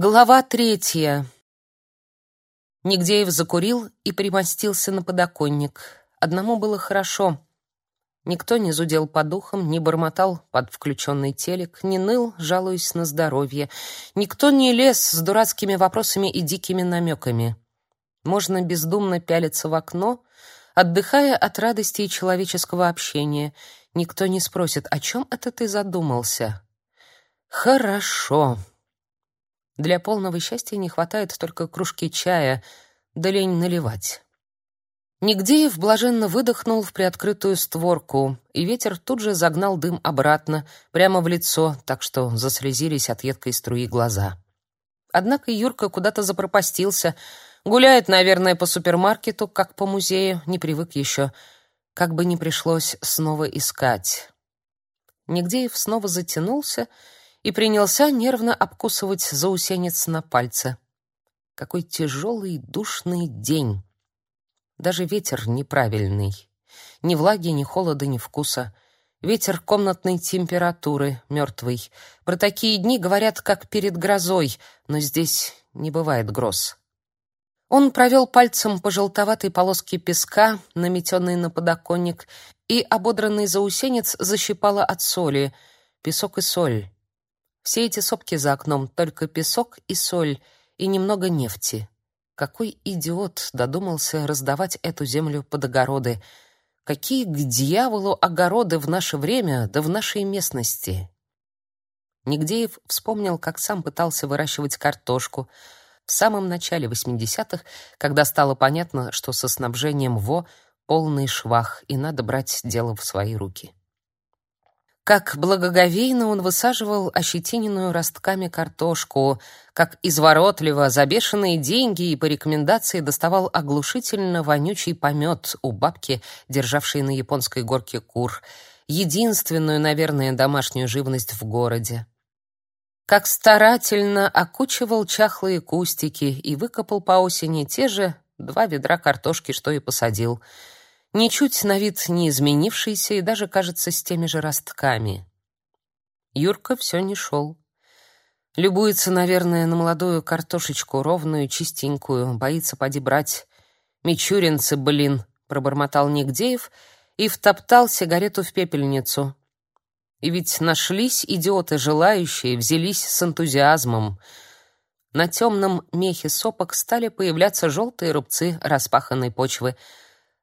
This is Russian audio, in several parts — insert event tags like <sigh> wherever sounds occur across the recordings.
Глава третья. Нигдеев закурил и примостился на подоконник. Одному было хорошо. Никто не зудел по духам, не бормотал под включенный телек, не ныл, жалуясь на здоровье. Никто не лез с дурацкими вопросами и дикими намеками. Можно бездумно пялиться в окно, отдыхая от радости и человеческого общения. Никто не спросит, о чем это ты задумался? Хорошо. Для полного счастья не хватает только кружки чая, да лень наливать. Нигдеев блаженно выдохнул в приоткрытую створку, и ветер тут же загнал дым обратно, прямо в лицо, так что заслезились от едкой струи глаза. Однако Юрка куда-то запропастился, гуляет, наверное, по супермаркету, как по музею, не привык еще, как бы не пришлось снова искать. Нигдеев снова затянулся и принялся нервно обкусывать заусенец на пальце. Какой тяжелый душный день. Даже ветер неправильный. Ни влаги, ни холода, ни вкуса. Ветер комнатной температуры, мертвый. Про такие дни говорят, как перед грозой, но здесь не бывает гроз. Он провел пальцем по желтоватой полоске песка, наметенной на подоконник, и ободранный заусенец защипало от соли. Песок и соль. Все эти сопки за окном — только песок и соль, и немного нефти. Какой идиот додумался раздавать эту землю под огороды? Какие к дьяволу огороды в наше время, да в нашей местности? Нигдеев вспомнил, как сам пытался выращивать картошку в самом начале 80-х, когда стало понятно, что со снабжением ВО полный швах, и надо брать дело в свои руки. Как благоговейно он высаживал ощетиненную ростками картошку, как изворотливо за бешеные деньги и по рекомендации доставал оглушительно вонючий помет у бабки, державшей на японской горке кур, единственную, наверное, домашнюю живность в городе. Как старательно окучивал чахлые кустики и выкопал по осени те же два ведра картошки, что и посадил — ничуть на вид не изменившийся и даже, кажется, с теми же ростками. Юрка все не шел. Любуется, наверное, на молодую картошечку, ровную, чистенькую, боится поди брать. «Мичуринцы, блин!» — пробормотал Нигдеев и втоптал сигарету в пепельницу. И ведь нашлись идиоты, желающие, взялись с энтузиазмом. На темном мехе сопок стали появляться желтые рубцы распаханной почвы —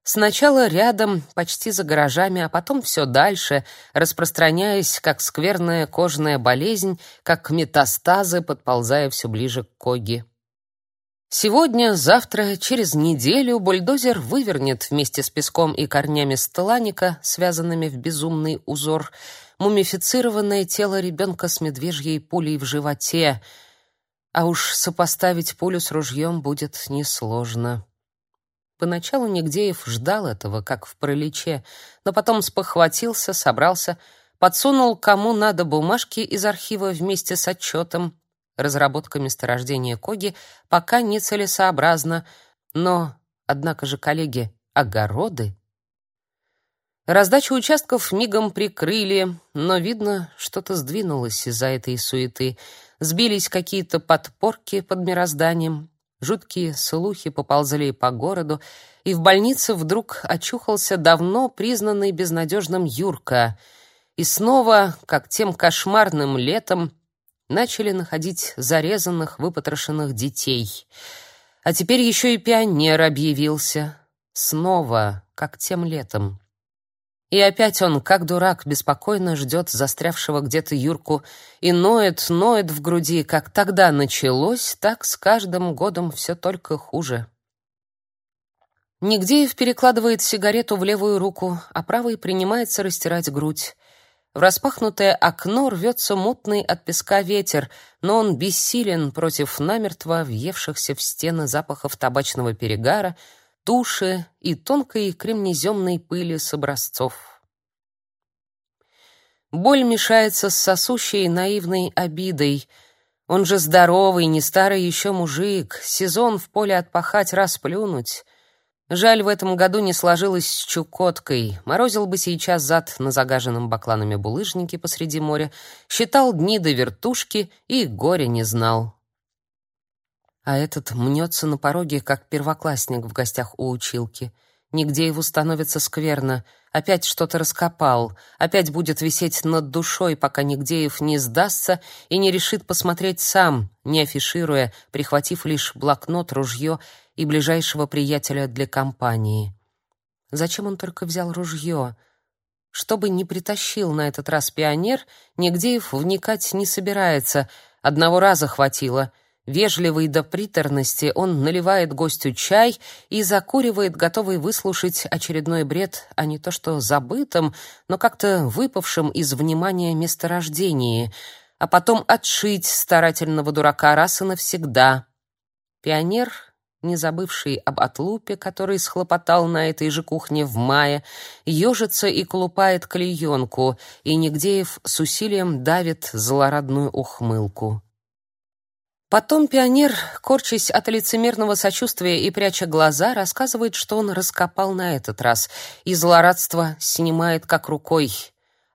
Сначала рядом, почти за гаражами, а потом все дальше, распространяясь, как скверная кожная болезнь, как метастазы, подползая все ближе к коге. Сегодня, завтра, через неделю бульдозер вывернет вместе с песком и корнями столаника, связанными в безумный узор, мумифицированное тело ребенка с медвежьей пулей в животе. А уж сопоставить пулю с ружьем будет несложно. Поначалу Нигдеев ждал этого, как в пролече, но потом спохватился, собрался, подсунул кому надо бумажки из архива вместе с отчетом. Разработка месторождения Коги пока нецелесообразна, но, однако же, коллеги, огороды... Раздачу участков мигом прикрыли, но, видно, что-то сдвинулось из-за этой суеты. Сбились какие-то подпорки под мирозданием, Жуткие слухи поползли по городу, и в больнице вдруг очухался давно признанный безнадежным Юрка. И снова, как тем кошмарным летом, начали находить зарезанных, выпотрошенных детей. А теперь еще и пионер объявился. Снова, как тем летом. И опять он, как дурак, беспокойно ждет застрявшего где-то Юрку и ноет, ноет в груди, как тогда началось, так с каждым годом все только хуже. Нигдеев перекладывает сигарету в левую руку, а правой принимается растирать грудь. В распахнутое окно рвется мутный от песка ветер, но он бессилен против намертво въевшихся в стены запахов табачного перегара, туши и тонкой кремнеземной пыли с образцов. Боль мешается с сосущей наивной обидой. Он же здоровый, не старый еще мужик, сезон в поле отпахать, расплюнуть. Жаль, в этом году не сложилось с Чукоткой. Морозил бы сейчас зад на загаженном бакланами булыжнике посреди моря, считал дни до вертушки и горя не знал. А этот мнется на пороге, как первоклассник в гостях у училки. Нигде его становится скверно. Опять что-то раскопал. Опять будет висеть над душой, пока Нигдеев не сдастся и не решит посмотреть сам, не афишируя, прихватив лишь блокнот, ружье и ближайшего приятеля для компании. Зачем он только взял ружье? Что бы ни притащил на этот раз пионер, Нигдеев вникать не собирается. Одного раза хватило — Вежливый до приторности, он наливает гостю чай и закуривает, готовый выслушать очередной бред, а не то что забытым, но как-то выпавшим из внимания месторождении, а потом отшить старательного дурака раз и навсегда. Пионер, не забывший об отлупе, который схлопотал на этой же кухне в мае, ежится и колупает клеенку, и Нигдеев с усилием давит злорадную ухмылку. Потом пионер, корчась от лицемерного сочувствия и пряча глаза, рассказывает, что он раскопал на этот раз, и злорадство снимает как рукой.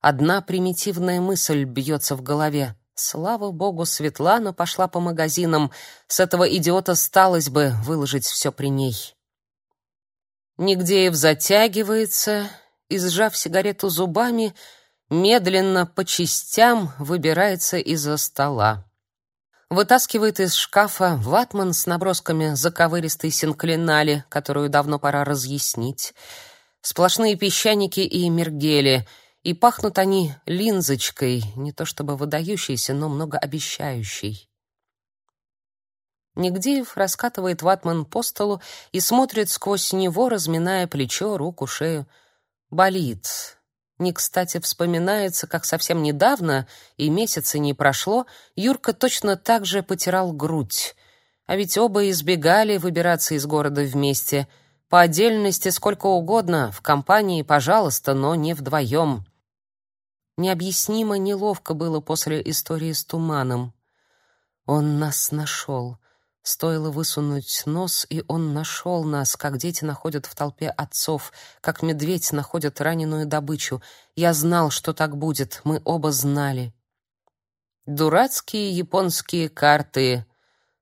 Одна примитивная мысль бьется в голове. Слава богу, Светлана пошла по магазинам. С этого идиота сталось бы выложить все при ней. Нигдеев затягивается и, сжав сигарету зубами, медленно по частям выбирается из-за стола вытаскивает из шкафа ватман с набросками заковыристой синклинали, которую давно пора разъяснить, сплошные песчаники и мергели, и пахнут они линзочкой, не то чтобы выдающейся, но многообещающей. Нигдеев раскатывает ватман по столу и смотрит сквозь него, разминая плечо, руку, шею. Болит. Не кстати вспоминается, как совсем недавно, и месяца не прошло, Юрка точно так же потирал грудь. А ведь оба избегали выбираться из города вместе. По отдельности сколько угодно, в компании, пожалуйста, но не вдвоем. Необъяснимо неловко было после истории с туманом. Он нас нашел. Стоило высунуть нос, и он нашел нас, как дети находят в толпе отцов, как медведь находит раненую добычу. Я знал, что так будет, мы оба знали. Дурацкие японские карты.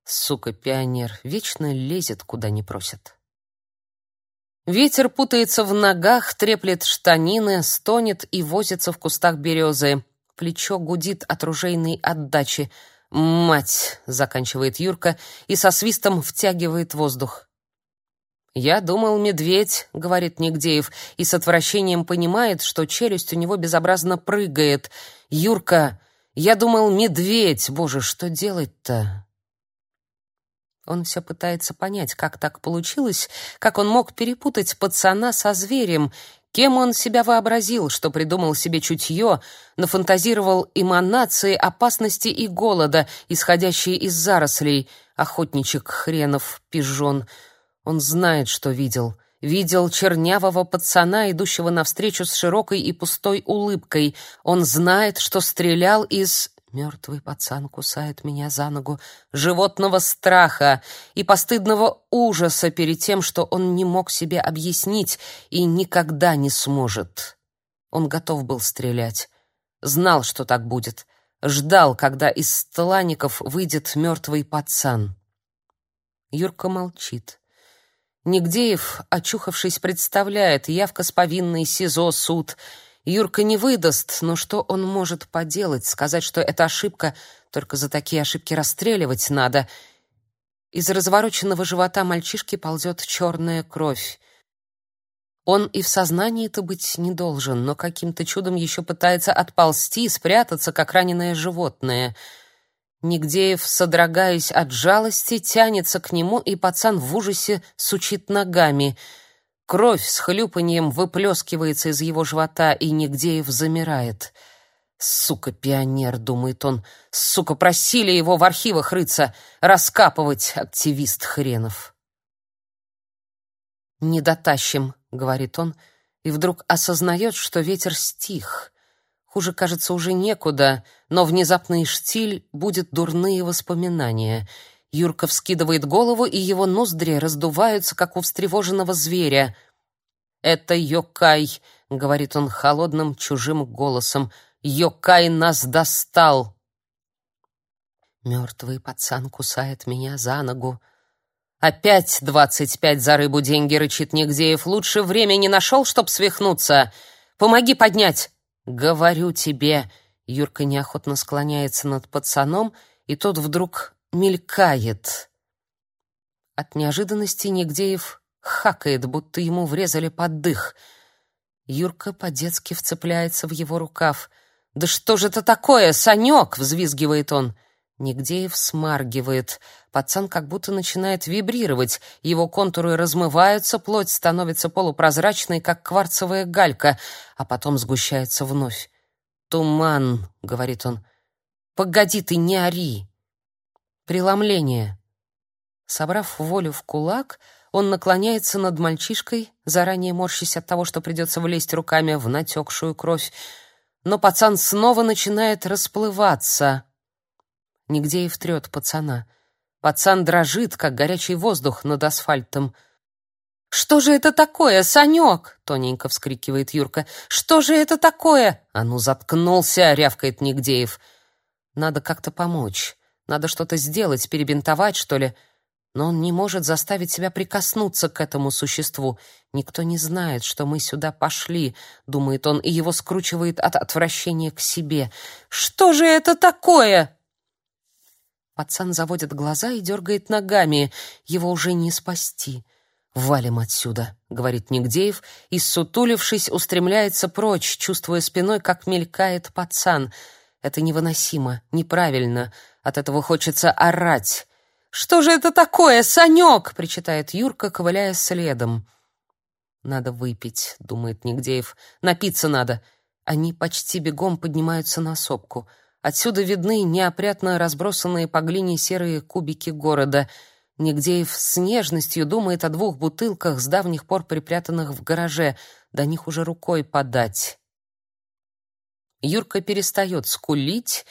Сука, пионер, вечно лезет, куда не просят. Ветер путается в ногах, треплет штанины, стонет и возится в кустах березы. Плечо гудит от ружейной отдачи. «Мать!» — заканчивает Юрка и со свистом втягивает воздух. «Я думал, медведь», — говорит Нигдеев, и с отвращением понимает, что челюсть у него безобразно прыгает. «Юрка, я думал, медведь! Боже, что делать-то?» Он все пытается понять, как так получилось, как он мог перепутать пацана со зверем, Кем он себя вообразил, что придумал себе чутье, нафантазировал эманации опасности и голода, исходящие из зарослей, охотничек хренов, пижон. Он знает, что видел. Видел чернявого пацана, идущего навстречу с широкой и пустой улыбкой. Он знает, что стрелял из Мертвый пацан кусает меня за ногу животного страха и постыдного ужаса перед тем, что он не мог себе объяснить и никогда не сможет. Он готов был стрелять, знал, что так будет, ждал, когда из стланников выйдет мертвый пацан. Юрка молчит. Нигдеев, очухавшись, представляет явка с повинной СИЗО суд — Юрка не выдаст, но что он может поделать? Сказать, что это ошибка, только за такие ошибки расстреливать надо. Из развороченного живота мальчишки ползет черная кровь. Он и в сознании-то быть не должен, но каким-то чудом еще пытается отползти, спрятаться, как раненое животное. Нигдеев, содрогаясь от жалости, тянется к нему, и пацан в ужасе сучит ногами — Кровь с хлюпаньем выплескивается из его живота, и Нигдеев замирает. «Сука, пионер!» — думает он. «Сука, просили его в архивах рыться, раскапывать, активист хренов!» «Не дотащим», — говорит он, и вдруг осознает, что ветер стих. Хуже, кажется, уже некуда, но внезапный штиль будет дурные воспоминания — Юрка вскидывает голову, и его ноздри раздуваются, как у встревоженного зверя. «Это Йокай», — говорит он холодным чужим голосом. «Йокай нас достал!» Мертвый пацан кусает меня за ногу. Опять двадцать пять за рыбу деньги, рычит Нигдеев. Лучше время не нашел, чтоб свихнуться. Помоги поднять. Говорю тебе. Юрка неохотно склоняется над пацаном, и тот вдруг мелькает. От неожиданности Нигдеев хакает, будто ему врезали под дых. Юрка по-детски вцепляется в его рукав. «Да что же это такое, Санек?» — взвизгивает он. Нигдеев смаргивает. Пацан как будто начинает вибрировать. Его контуры размываются, плоть становится полупрозрачной, как кварцевая галька, а потом сгущается вновь. «Туман», — говорит он. «Погоди ты, не ори!» Преломление. Собрав волю в кулак, он наклоняется над мальчишкой, заранее морщась от того, что придется влезть руками в натекшую кровь. Но пацан снова начинает расплываться. Нигде и втрет пацана. Пацан дрожит, как горячий воздух над асфальтом. «Что же это такое, Санек?» — тоненько вскрикивает Юрка. «Что же это такое?» «А ну, заткнулся!» — рявкает Нигдеев. «Надо как-то помочь. Надо что-то сделать, перебинтовать, что ли но он не может заставить себя прикоснуться к этому существу. Никто не знает, что мы сюда пошли, думает он, и его скручивает от отвращения к себе. Что же это такое? Пацан заводит глаза и дергает ногами. Его уже не спасти. «Валим отсюда», — говорит Нигдеев, и, сутулившись, устремляется прочь, чувствуя спиной, как мелькает пацан. Это невыносимо, неправильно. От этого хочется орать. «Что же это такое, Санек?» — причитает Юрка, ковыляя следом. «Надо выпить», — думает Нигдеев. «Напиться надо». Они почти бегом поднимаются на сопку. Отсюда видны неопрятно разбросанные по глине серые кубики города. Нигдеев с нежностью думает о двух бутылках, с давних пор припрятанных в гараже. До них уже рукой подать. Юрка перестает скулить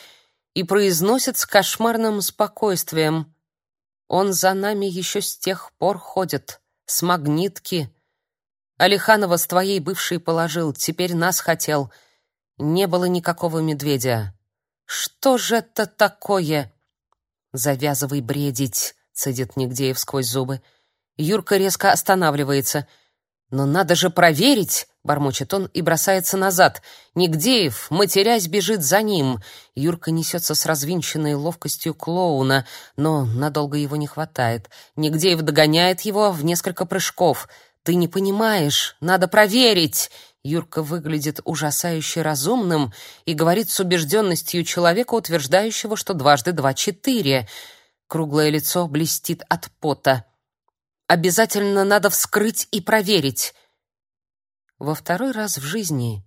и произносит с кошмарным спокойствием — он за нами еще с тех пор ходит, с магнитки. Алиханова с твоей бывшей положил, теперь нас хотел. Не было никакого медведя. Что же это такое? Завязывай бредить, цедит Нигдеев сквозь зубы. Юрка резко останавливается. Но надо же проверить, бормочет он и бросается назад. Нигдеев, матерясь, бежит за ним. Юрка несется с развинченной ловкостью клоуна, но надолго его не хватает. Нигдеев догоняет его в несколько прыжков. Ты не понимаешь, надо проверить. Юрка выглядит ужасающе разумным и говорит с убежденностью человека, утверждающего, что дважды два четыре. Круглое лицо блестит от пота. Обязательно надо вскрыть и проверить. Во второй раз в жизни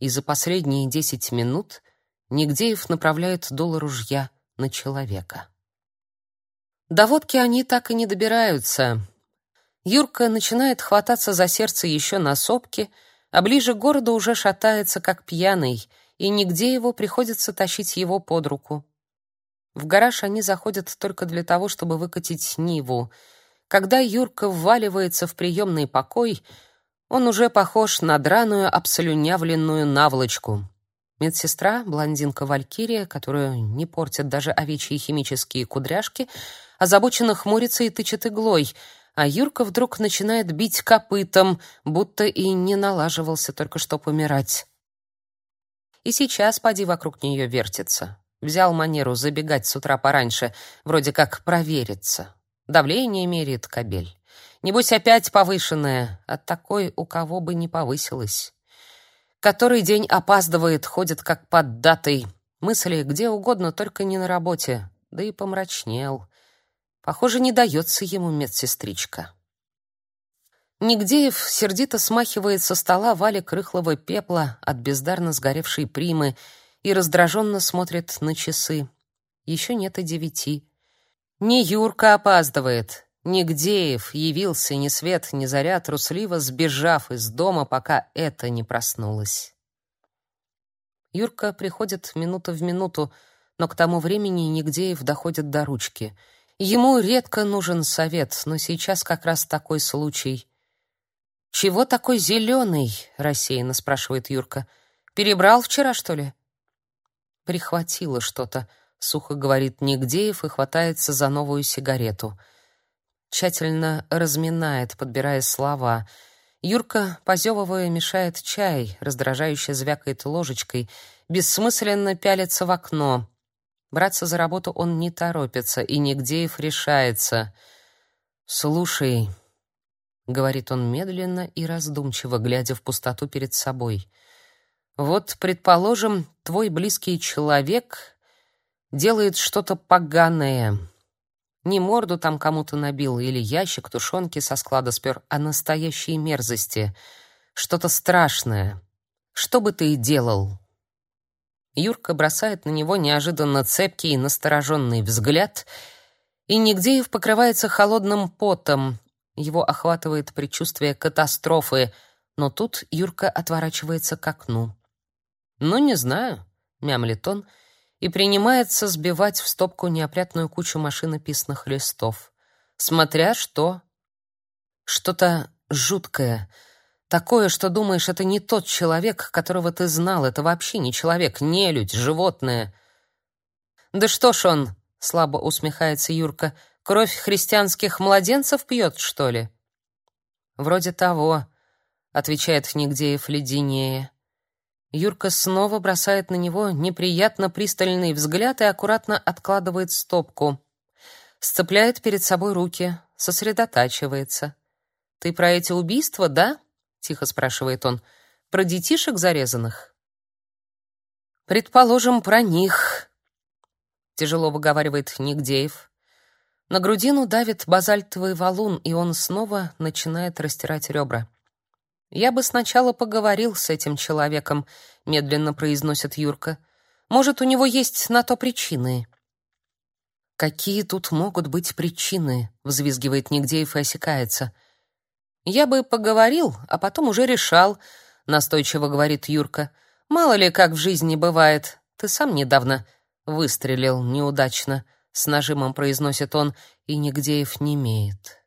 и за последние десять минут Нигдеев направляет дуло ружья на человека. До водки они так и не добираются. Юрка начинает хвататься за сердце еще на сопке, а ближе к городу уже шатается, как пьяный, и нигде его приходится тащить его под руку. В гараж они заходят только для того, чтобы выкатить Ниву. Когда Юрка вваливается в приемный покой, он уже похож на драную, обслюнявленную наволочку. Медсестра, блондинка Валькирия, которую не портят даже овечьи химические кудряшки, озабоченно хмурится и тычет иглой, а Юрка вдруг начинает бить копытом, будто и не налаживался только что помирать. И сейчас поди вокруг нее вертится. Взял манеру забегать с утра пораньше, вроде как провериться. Давление мерит кабель. Небось, опять повышенное, от такой, у кого бы не повысилось. Который день опаздывает, ходит как под датой. Мысли где угодно, только не на работе. Да и помрачнел. Похоже, не дается ему медсестричка. Нигдеев сердито смахивает со стола валик рыхлого пепла от бездарно сгоревшей примы и раздраженно смотрит на часы. Еще нет и девяти. Не Юрка опаздывает, Нигдеев явился ни свет ни заря, трусливо сбежав из дома, пока это не проснулось. Юрка приходит минута в минуту, но к тому времени Нигдеев доходит до ручки. Ему редко нужен совет, но сейчас как раз такой случай. «Чего такой зеленый?» — рассеянно спрашивает Юрка. «Перебрал вчера, что ли?» Прихватило что-то. Сухо говорит Нигдеев и хватается за новую сигарету. Тщательно разминает, подбирая слова. Юрка, позевывая, мешает чай, раздражающе звякает ложечкой, бессмысленно пялится в окно. Браться за работу он не торопится, и Нигдеев решается. «Слушай», — говорит он медленно и раздумчиво, глядя в пустоту перед собой, — «вот, предположим, твой близкий человек делает что-то поганое. Не морду там кому-то набил или ящик тушенки со склада спер, а настоящие мерзости. Что-то страшное. Что бы ты и делал?» Юрка бросает на него неожиданно цепкий и настороженный взгляд, и Нигдеев покрывается холодным потом. Его охватывает предчувствие катастрофы, но тут Юрка отворачивается к окну. «Ну, не знаю», — мямлит он, — и принимается сбивать в стопку неопрятную кучу машинописных листов. Смотря что. Что-то жуткое, такое, что думаешь, это не тот человек, которого ты знал, это вообще не человек, не людь, животное. Да что ж он, слабо усмехается Юрка, кровь христианских младенцев пьет, что ли? Вроде того, отвечает Нигдеев леденее. Юрка снова бросает на него неприятно пристальный взгляд и аккуратно откладывает стопку. Сцепляет перед собой руки, сосредотачивается. «Ты про эти убийства, да?» — тихо спрашивает он. «Про детишек зарезанных?» «Предположим, про них», — тяжело выговаривает Нигдеев. На грудину давит базальтовый валун, и он снова начинает растирать ребра. Я бы сначала поговорил с этим человеком, медленно произносит Юрка. Может, у него есть на то причины. Какие тут могут быть причины? взвизгивает Нигдеев и осекается. Я бы поговорил, а потом уже решал, настойчиво говорит Юрка. Мало ли как в жизни бывает. Ты сам недавно выстрелил неудачно, с нажимом произносит он, и Нигдеев не имеет.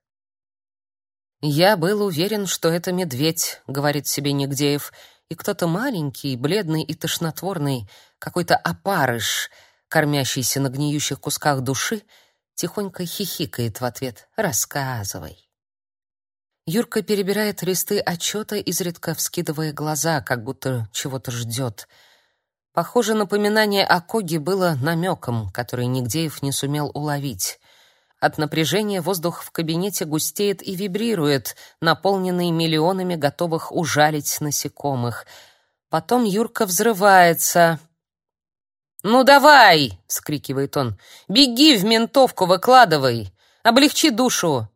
«Я был уверен, что это медведь», — говорит себе Нигдеев, и кто-то маленький, бледный и тошнотворный, какой-то опарыш, кормящийся на гниющих кусках души, тихонько хихикает в ответ «Рассказывай». Юрка перебирает листы отчета, изредка вскидывая глаза, как будто чего-то ждет. Похоже, напоминание о Коге было намеком, который Нигдеев не сумел уловить. От напряжения воздух в кабинете густеет и вибрирует, наполненный миллионами готовых ужалить насекомых. Потом Юрка взрывается. «Ну давай!» — вскрикивает он. «Беги в ментовку, выкладывай! Облегчи душу!»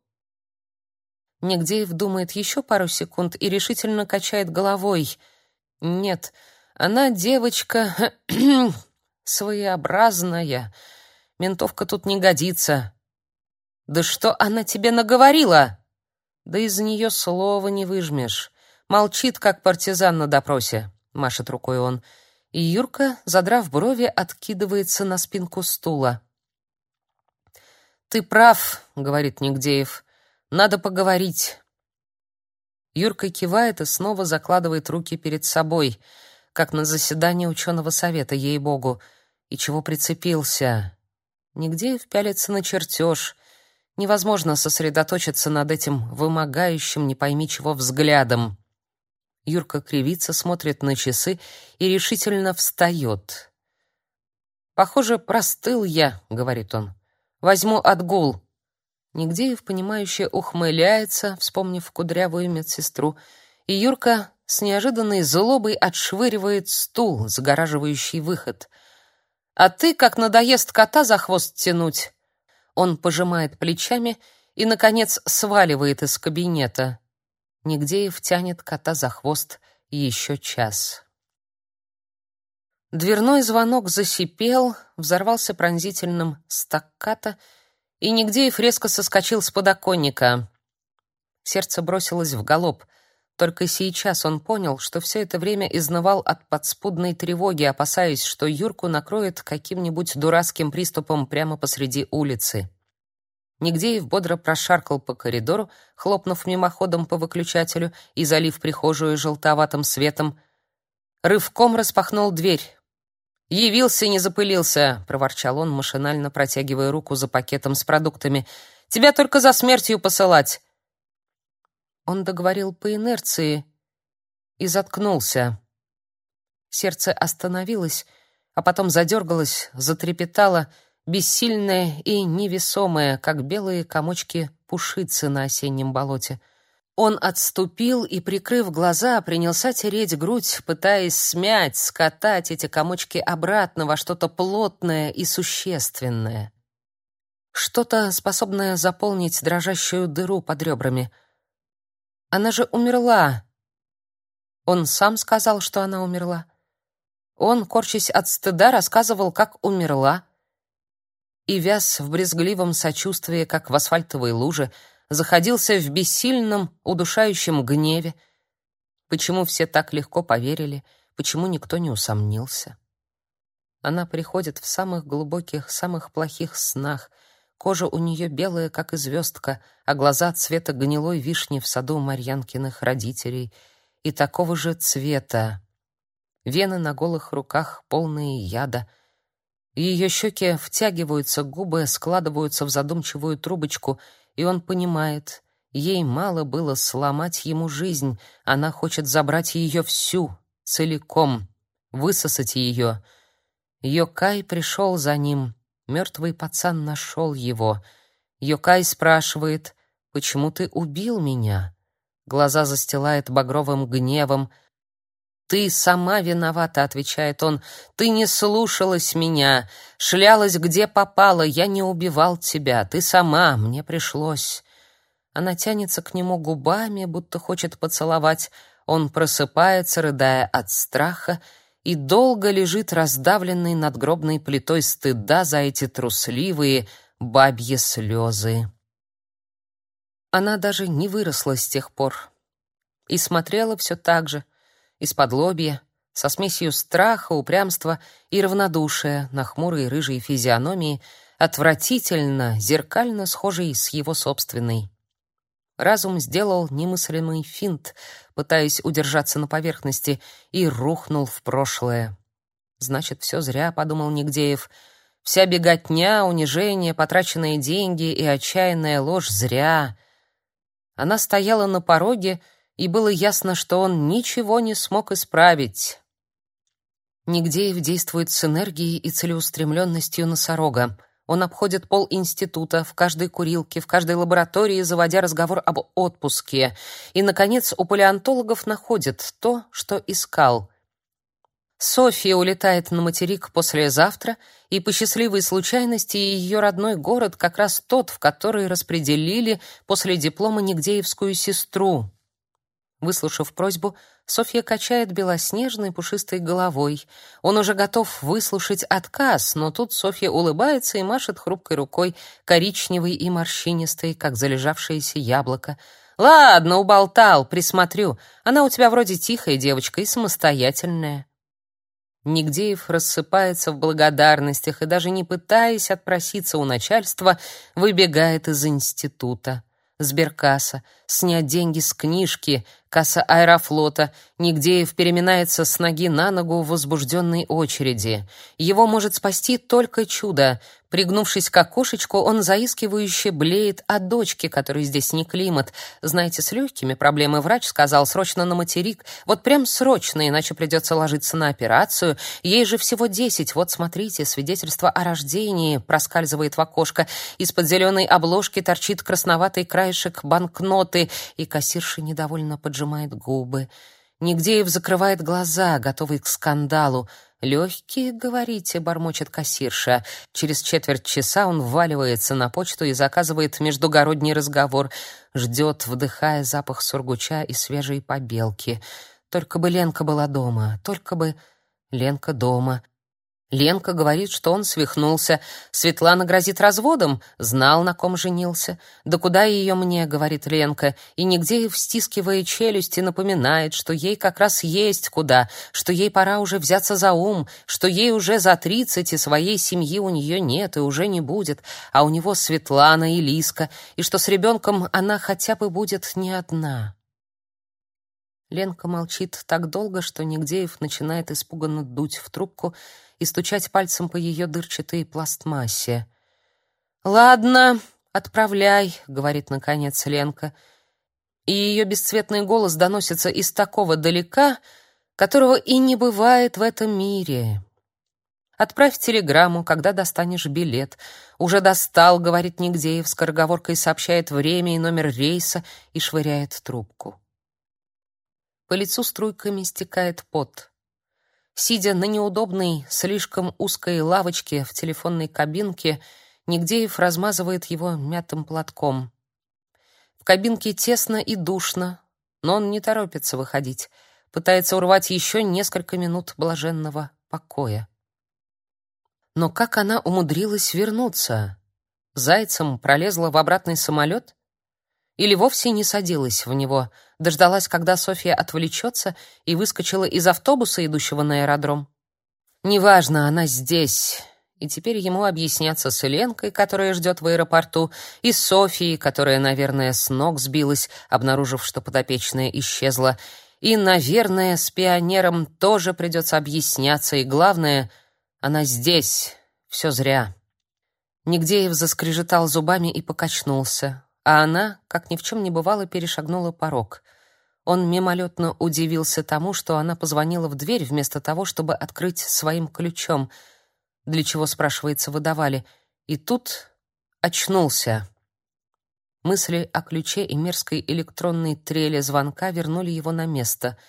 Нигдеев думает еще пару секунд и решительно качает головой. «Нет, она девочка <clears throat> своеобразная. Ментовка тут не годится. Да что она тебе наговорила? Да из нее слова не выжмешь. Молчит, как партизан на допросе, машет рукой он. И Юрка, задрав брови, откидывается на спинку стула. Ты прав, говорит Нигдеев. Надо поговорить. Юрка кивает и снова закладывает руки перед собой, как на заседании ученого совета, ей-богу. И чего прицепился? Нигдеев пялится на чертеж. Невозможно сосредоточиться над этим вымогающим не пойми чего взглядом. Юрка кривится, смотрит на часы и решительно встает. «Похоже, простыл я», — говорит он. «Возьму отгул». Нигдеев, понимающе ухмыляется, вспомнив кудрявую медсестру, и Юрка с неожиданной злобой отшвыривает стул, загораживающий выход. «А ты, как надоест кота за хвост тянуть, он пожимает плечами и, наконец, сваливает из кабинета. Нигдеев тянет кота за хвост еще час. Дверной звонок засипел, взорвался пронзительным стаккато, и Нигдеев резко соскочил с подоконника. Сердце бросилось в галоп. Только сейчас он понял, что все это время изнывал от подспудной тревоги, опасаясь, что Юрку накроет каким-нибудь дурацким приступом прямо посреди улицы. Нигдеев бодро прошаркал по коридору, хлопнув мимоходом по выключателю и залив прихожую желтоватым светом, рывком распахнул дверь «Явился не запылился», — проворчал он, машинально протягивая руку за пакетом с продуктами. «Тебя только за смертью посылать». Он договорил по инерции и заткнулся. Сердце остановилось, а потом задергалось, затрепетало, бессильное и невесомое, как белые комочки пушицы на осеннем болоте. Он отступил и, прикрыв глаза, принялся тереть грудь, пытаясь смять, скатать эти комочки обратно во что-то плотное и существенное. Что-то, способное заполнить дрожащую дыру под ребрами. Она же умерла. Он сам сказал, что она умерла. Он, корчась от стыда, рассказывал, как умерла. И вяз в брезгливом сочувствии, как в асфальтовой луже — заходился в бессильном, удушающем гневе. Почему все так легко поверили, почему никто не усомнился? Она приходит в самых глубоких, самых плохих снах. Кожа у нее белая, как и звездка, а глаза цвета гнилой вишни в саду Марьянкиных родителей. И такого же цвета. Вены на голых руках, полные яда. Ее щеки втягиваются, губы складываются в задумчивую трубочку — и он понимает, ей мало было сломать ему жизнь, она хочет забрать ее всю, целиком, высосать ее. Йокай пришел за ним, мертвый пацан нашел его. Йокай спрашивает, «Почему ты убил меня?» Глаза застилает багровым гневом, «Ты сама виновата», — отвечает он. «Ты не слушалась меня, шлялась где попало, я не убивал тебя, ты сама, мне пришлось». Она тянется к нему губами, будто хочет поцеловать. Он просыпается, рыдая от страха, и долго лежит раздавленный надгробной плитой стыда за эти трусливые бабьи слезы. Она даже не выросла с тех пор и смотрела все так же, из-под лобья, со смесью страха, упрямства и равнодушия на хмурой рыжей физиономии, отвратительно, зеркально схожей с его собственной. Разум сделал немыслимый финт, пытаясь удержаться на поверхности, и рухнул в прошлое. Значит, все зря, подумал Нигдеев. Вся беготня, унижение, потраченные деньги и отчаянная ложь зря. Она стояла на пороге, и было ясно, что он ничего не смог исправить. Нигдеев действует с энергией и целеустремленностью носорога. Он обходит пол института, в каждой курилке, в каждой лаборатории, заводя разговор об отпуске. И, наконец, у палеонтологов находит то, что искал. Софья улетает на материк послезавтра, и по счастливой случайности ее родной город как раз тот, в который распределили после диплома Нигдеевскую сестру. Выслушав просьбу, Софья качает белоснежной пушистой головой. Он уже готов выслушать отказ, но тут Софья улыбается и машет хрупкой рукой, коричневой и морщинистой, как залежавшееся яблоко. «Ладно, уболтал, присмотрю. Она у тебя вроде тихая девочка и самостоятельная». Нигдеев рассыпается в благодарностях и, даже не пытаясь отпроситься у начальства, выбегает из института. Сберкасса, снять деньги с книжки, касса Аэрофлота. Нигдеев переминается с ноги на ногу в возбужденной очереди. Его может спасти только чудо. Пригнувшись к окошечку, он заискивающе блеет о дочке, которой здесь не климат. Знаете, с легкими проблемы врач сказал срочно на материк. Вот прям срочно, иначе придется ложиться на операцию. Ей же всего десять. Вот смотрите, свидетельство о рождении проскальзывает в окошко. Из-под зеленой обложки торчит красноватый краешек банкноты, и кассирша недовольно поджимает губы. Нигдеев закрывает глаза, готовый к скандалу. «Легкие, говорите», — бормочет кассирша. Через четверть часа он вваливается на почту и заказывает междугородний разговор. Ждет, вдыхая запах сургуча и свежей побелки. Только бы Ленка была дома, только бы... Ленка дома. Ленка говорит, что он свихнулся. Светлана грозит разводом, знал, на ком женился. Да куда ее мне, говорит Ленка, и нигде, стискивая челюсти, напоминает, что ей как раз есть куда, что ей пора уже взяться за ум, что ей уже за тридцать, и своей семьи у нее нет и уже не будет, а у него Светлана и Лиска, и что с ребенком она хотя бы будет не одна. Ленка молчит так долго, что Нигдеев начинает испуганно дуть в трубку и стучать пальцем по ее дырчатой пластмассе. «Ладно, отправляй», — говорит наконец Ленка. И ее бесцветный голос доносится из такого далека, которого и не бывает в этом мире. Отправь телеграмму, когда достанешь билет. Уже достал, говорит Нигдеев, скороговоркой сообщает время и номер рейса и швыряет трубку. По лицу струйками стекает пот. Сидя на неудобной, слишком узкой лавочке в телефонной кабинке, Нигдеев размазывает его мятым платком. В кабинке тесно и душно, но он не торопится выходить, пытается урвать еще несколько минут блаженного покоя. Но как она умудрилась вернуться? Зайцем пролезла в обратный самолет? Или вовсе не садилась в него, дождалась, когда Софья отвлечется, и выскочила из автобуса, идущего на аэродром? Неважно, она здесь. И теперь ему объясняться с Еленкой, которая ждет в аэропорту, и Софией, которая, наверное, с ног сбилась, обнаружив, что подопечная исчезла. И, наверное, с пионером тоже придется объясняться, и главное — она здесь. Все зря. Нигдеев заскрежетал зубами и покачнулся, а она, как ни в чем не бывало, перешагнула порог. Он мимолетно удивился тому, что она позвонила в дверь вместо того, чтобы открыть своим ключом. Для чего, спрашивается, выдавали. И тут очнулся. Мысли о ключе и мерзкой электронной трели звонка вернули его на место —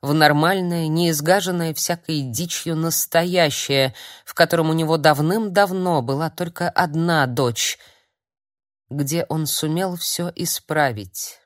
в нормальное, неизгаженное всякой дичью настоящее, в котором у него давным-давно была только одна дочь, где он сумел все исправить.